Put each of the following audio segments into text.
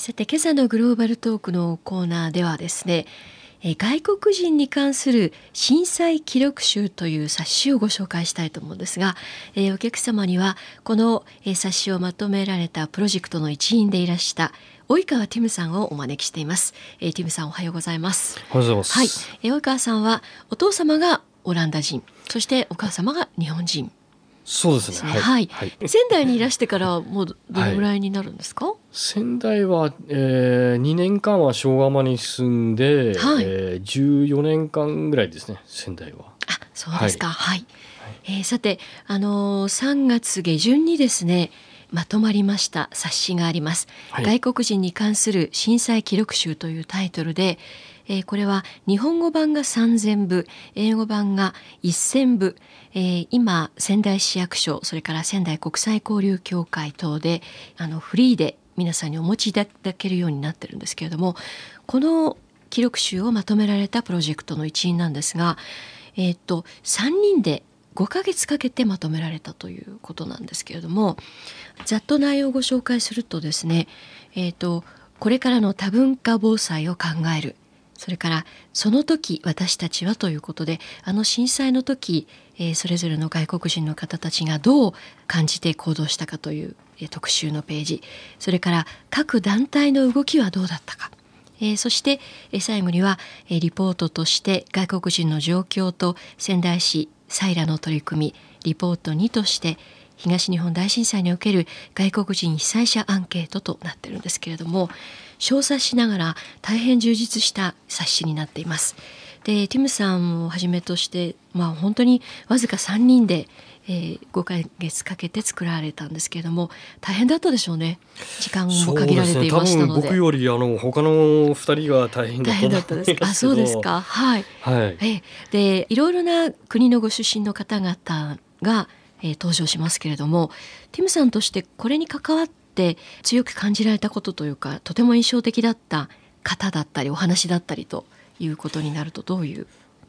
さて今朝のグローバルトークのコーナーではですね外国人に関する震災記録集という冊子をご紹介したいと思うんですが、えお客様にはこの冊子をまとめられたプロジェクトの一員でいらした及川ティムさんをお招きしています、えティムさんおはようございます。おはようございます、はい、え及川さんはお父様がオランダ人そしてお母様が日本人。そうですね。はい。はい、仙台にいらしてからもうどのぐらいになるんですか？はい、仙台は、えー、2年間は昭和間に住んで、はい、えー、14年間ぐらいですね。仙台は。あ、そうですか。はい。はい、えー、さて、あのー、3月下旬にですね。まとまりました冊子があります、はい、外国人に関する震災記録集というタイトルで、えー、これは日本語版が3000部英語版が1000部、えー、今仙台市役所それから仙台国際交流協会等であのフリーで皆さんにお持ちいただけるようになってるんですけれどもこの記録集をまとめられたプロジェクトの一員なんですが、えー、っと3人で5ヶ月かけてまとめられたということなんですけれどもざっと内容をご紹介するとですね、えーとこれからの多文化防災を考える。それからその時私たちはということであの震災の時、えー、それぞれの外国人の方たちがどう感じて行動したかという、特集のページそれから各団体の動きはどうだったか、えー、そして、えー、最後には、えー、リポートとして外国人の状況と仙台市サイラの取り組みリポート2として東日本大震災における外国人被災者アンケートとなってるんですけれども小冊しながら大変充実した冊子になっています。でティムさんをはじめとして、まあ、本当にわずか3人で、えー、5ヶ月かけて作られたんですけれども大変だったでしょうね。時間も限られていましたので、ね、僕よりあの他の2人が大変だった大変だったです。あそうですか。はい、はい、え。でいろいろな国のご出身の方々がえー、登場しますけれどもティムさんとしてこれに関わって強く感じられたことというかとても印象的だった方だったりお話だったりということになるとどういう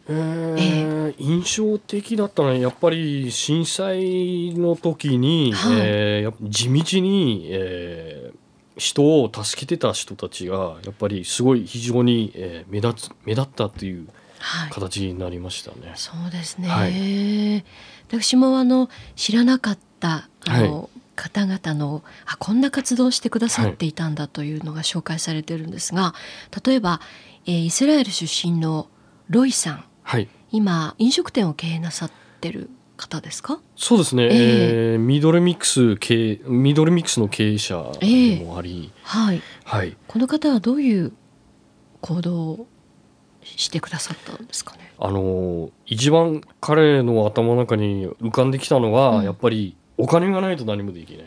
えー、えー、印象的だったのはやっぱり震災の時に、はい、えー、地道に、えー、人を助けてた人たちがやっぱりすごい非常に、えー、目立つ目立ったっていう形になりましたね。はい、そうですね、はい、私もあの知らなかったあの、はい、方々のあこんな活動をしてくださっていたんだというのが紹介されてるんですが、例えば、えー、イスラエル出身のロイさん、はい、今飲食店を経営なさってる方ですか？そうですね、えー、えー、ミドルミックス経ミドルミックスの経営者でもあり、えー、はい、はい、この方はどういう行動をしてくださったんですかね？あの一番彼の頭の中に浮かんできたのは、うん、やっぱりお金がないと何もできない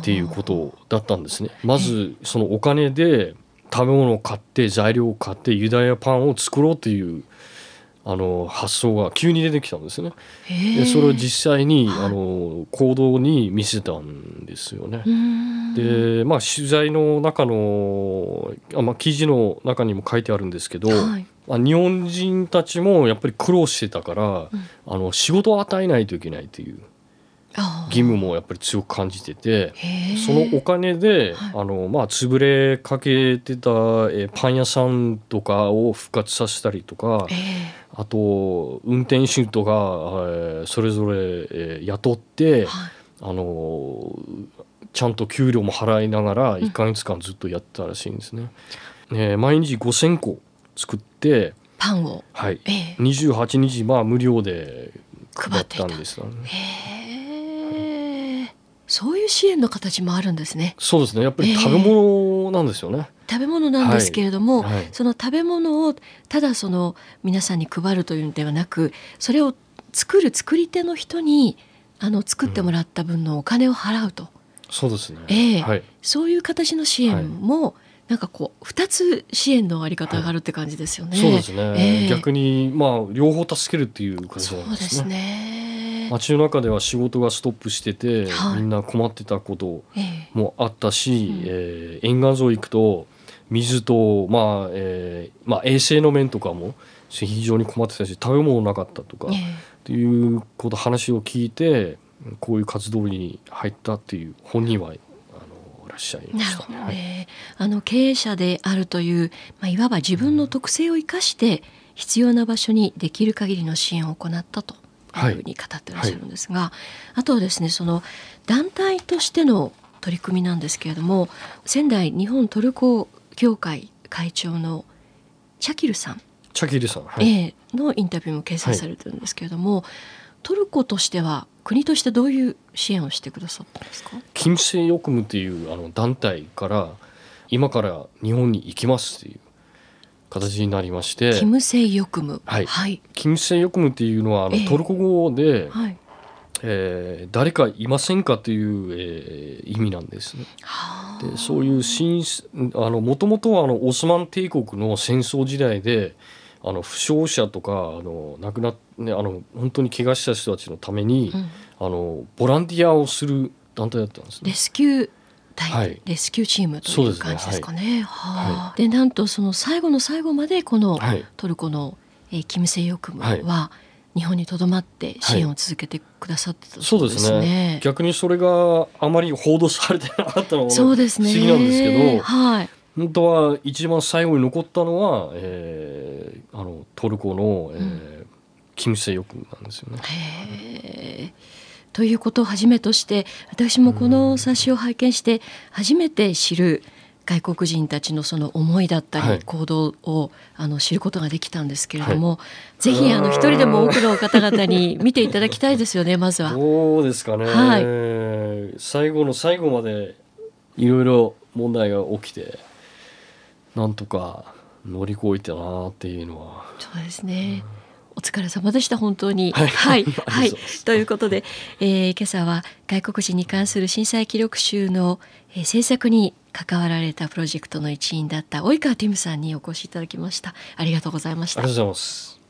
っていうことだったんですね。まずそのお金で食べ物を買って材料を買ってユダヤパンを作ろうっていうあの発想が急に出てきたんですね。でそれを実際に、あの行動に見せたんですよね。でまあ取材の中のあ、まあ、記事の中にも書いてあるんですけど、はい、まあ、日本人たちもやっぱり苦労してたから、うん、あの仕事を与えないといけないという。義務もやっぱり強く感じててそのお金で、はい、あのまあ、潰れかけてた、えパン屋さんとかを復活させたりとか、あと運転手とか、えー、それぞれ、えー、雇って、はい、あのちゃんと給料も払いながら1か月間ずっとやったらしいんですね。うん、えー、毎日5,000個作ってパンを、はい、えー、28日、まあ、無料で配ったんですよね。そういう支援の形もあるんですね。そうですね。やっぱり食べ物なんですよね。えー、食べ物なんですけれども、はいはい、その食べ物をただその皆さんに配るというのではなく、それを作る作り手の人にあの作ってもらった分のお金を払うと。うん、そうですね。えー、はい、そういう形の支援も、なんかこう二つ支援のあり方があるって感じですよね。そうですね。えー、逆にまあ両方助けるっていう感じなんですね。そうですね。街の中では仕事がストップしてて、はい、みんな困ってたこともあったし、えー、えー、沿岸沿い行くと水と、まあえーまあ、衛生の面とかも非常に困ってたし食べ物なかったとか、えー、っていうこと話を聞いてこういう活動に入ったっていう本人はあのらっしゃいました、ね、なるほどね、はい、あの経営者であるという、まあ、いわば自分の特性を生かして必要な場所にできる限りの支援を行ったというふうに語ってらっしゃるんですが、はい、あとはですねその団体としての取り組みなんですけれども仙台日本トルコ協会会長のチャキルさん。チャキルさん、はい、のインタビューも掲載されてるんですけれども、はい、トルコとしては国としてどういう支援をしてくださったんですか？金星ヨクムっていうあの団体から今から日本に行きますっていう形になりまして。キムセイヨクムはい、はい、キムセイヨクムっていうのはあの、トルコ語で、はい、えー、誰かいませんかという、えー、意味なんですね。でそういうあのもともとはあのオスマン帝国の戦争時代であの負傷者とかあの亡くなっ、ね、あの本当に怪我した人たちのために、うん、あのボランティアをする団体だったんですね。レスキュー隊、はい、レスキューチームという感じですかね。で、ねはい、なんとその最後の最後までこのトルコの、えー、キムセイヨクムは、日本にとどまって支援を続けてくださってたそうですね,、ね逆にそれがあまり報道されてなかったのが不思議なんですけど、はい、本当は一番最後に残ったのは、えー、あのトルコの、えー、うん、キム・セヨクなんですよね。へということをはじめとして私もこの冊子を拝見して初めて知る外国人たちのその思いだったり行動を、あの知ることができたんですけれども、はい、ぜひあの一人でも多くの方々に見ていただきたいですよね まずは。そうですかね、はい、最後の最後までいろいろ問題が起きてなんとか乗り越えたなっていうのは。そうですね、お疲れ様でした本当に。はい、はい、はい、ということで、えー、今朝は外国人に関する震災記録集の、えー、制作に関わられたプロジェクトの一員だった及川ティムさんにお越しいただきました。ありがとうございました。ありがとうございます。